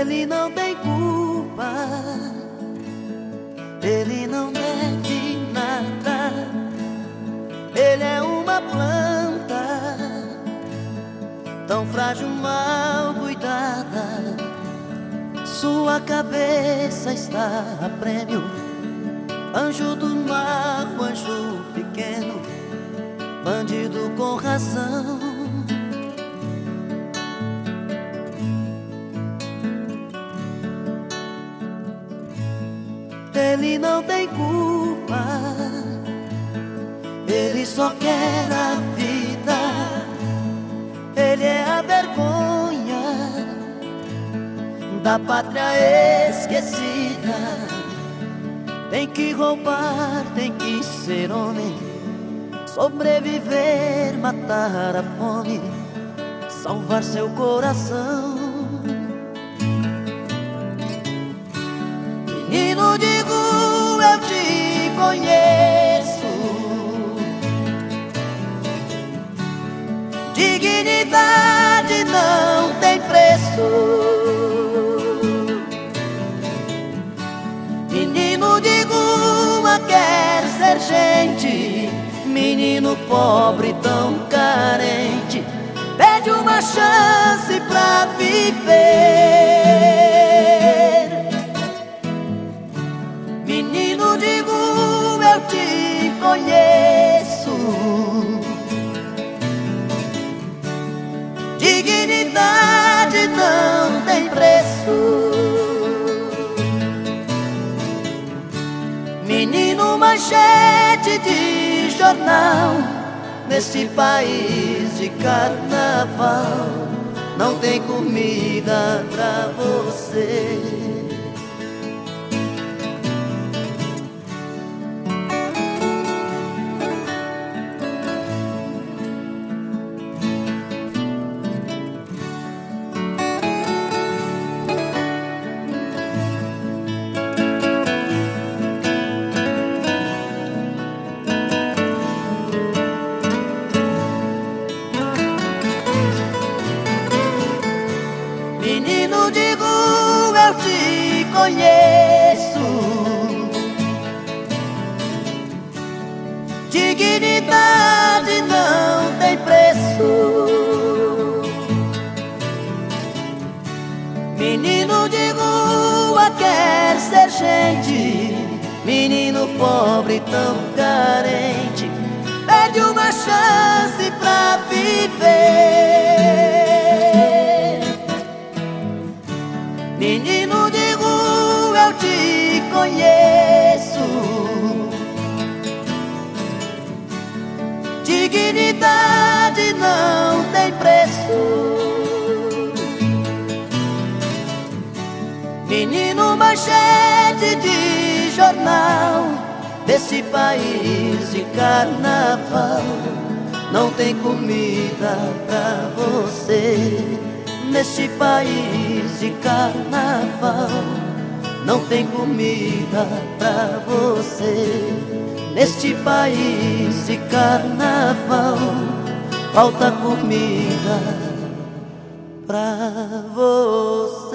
Ele não tem culpa, ele não deve nada. Ele é uma planta tão frágil, mal cuidada. Sua cabeça está a prêmio, anjo do mar, anjo pequeno, bandido com razão. Ele não tem culpa, ele só quer a vida. Ele é a vergonha da pátria esquecida. Tem que roubar, tem que ser homem, sobreviver, matar a fome, salvar seu coração. Menino de conheço. Dignidade não tem preço. Menino de rua quer ser gente. Menino pobre, tão carente, pede uma chance pra viver. Menino manchete de jornal, nesse país de carnaval, não tem comida pra você. Eu te conheço. Dignidade não tem preço. Menino de rua quer ser gente. Menino pobre, tão carente, pede uma chance pra viver. Conheço. Dignidade não tem preço. Menino manchete de jornal desse país de carnaval. Não tem comida pra você neste país de carnaval. Não tem comida pra você neste país de carnaval. Falta comida pra você.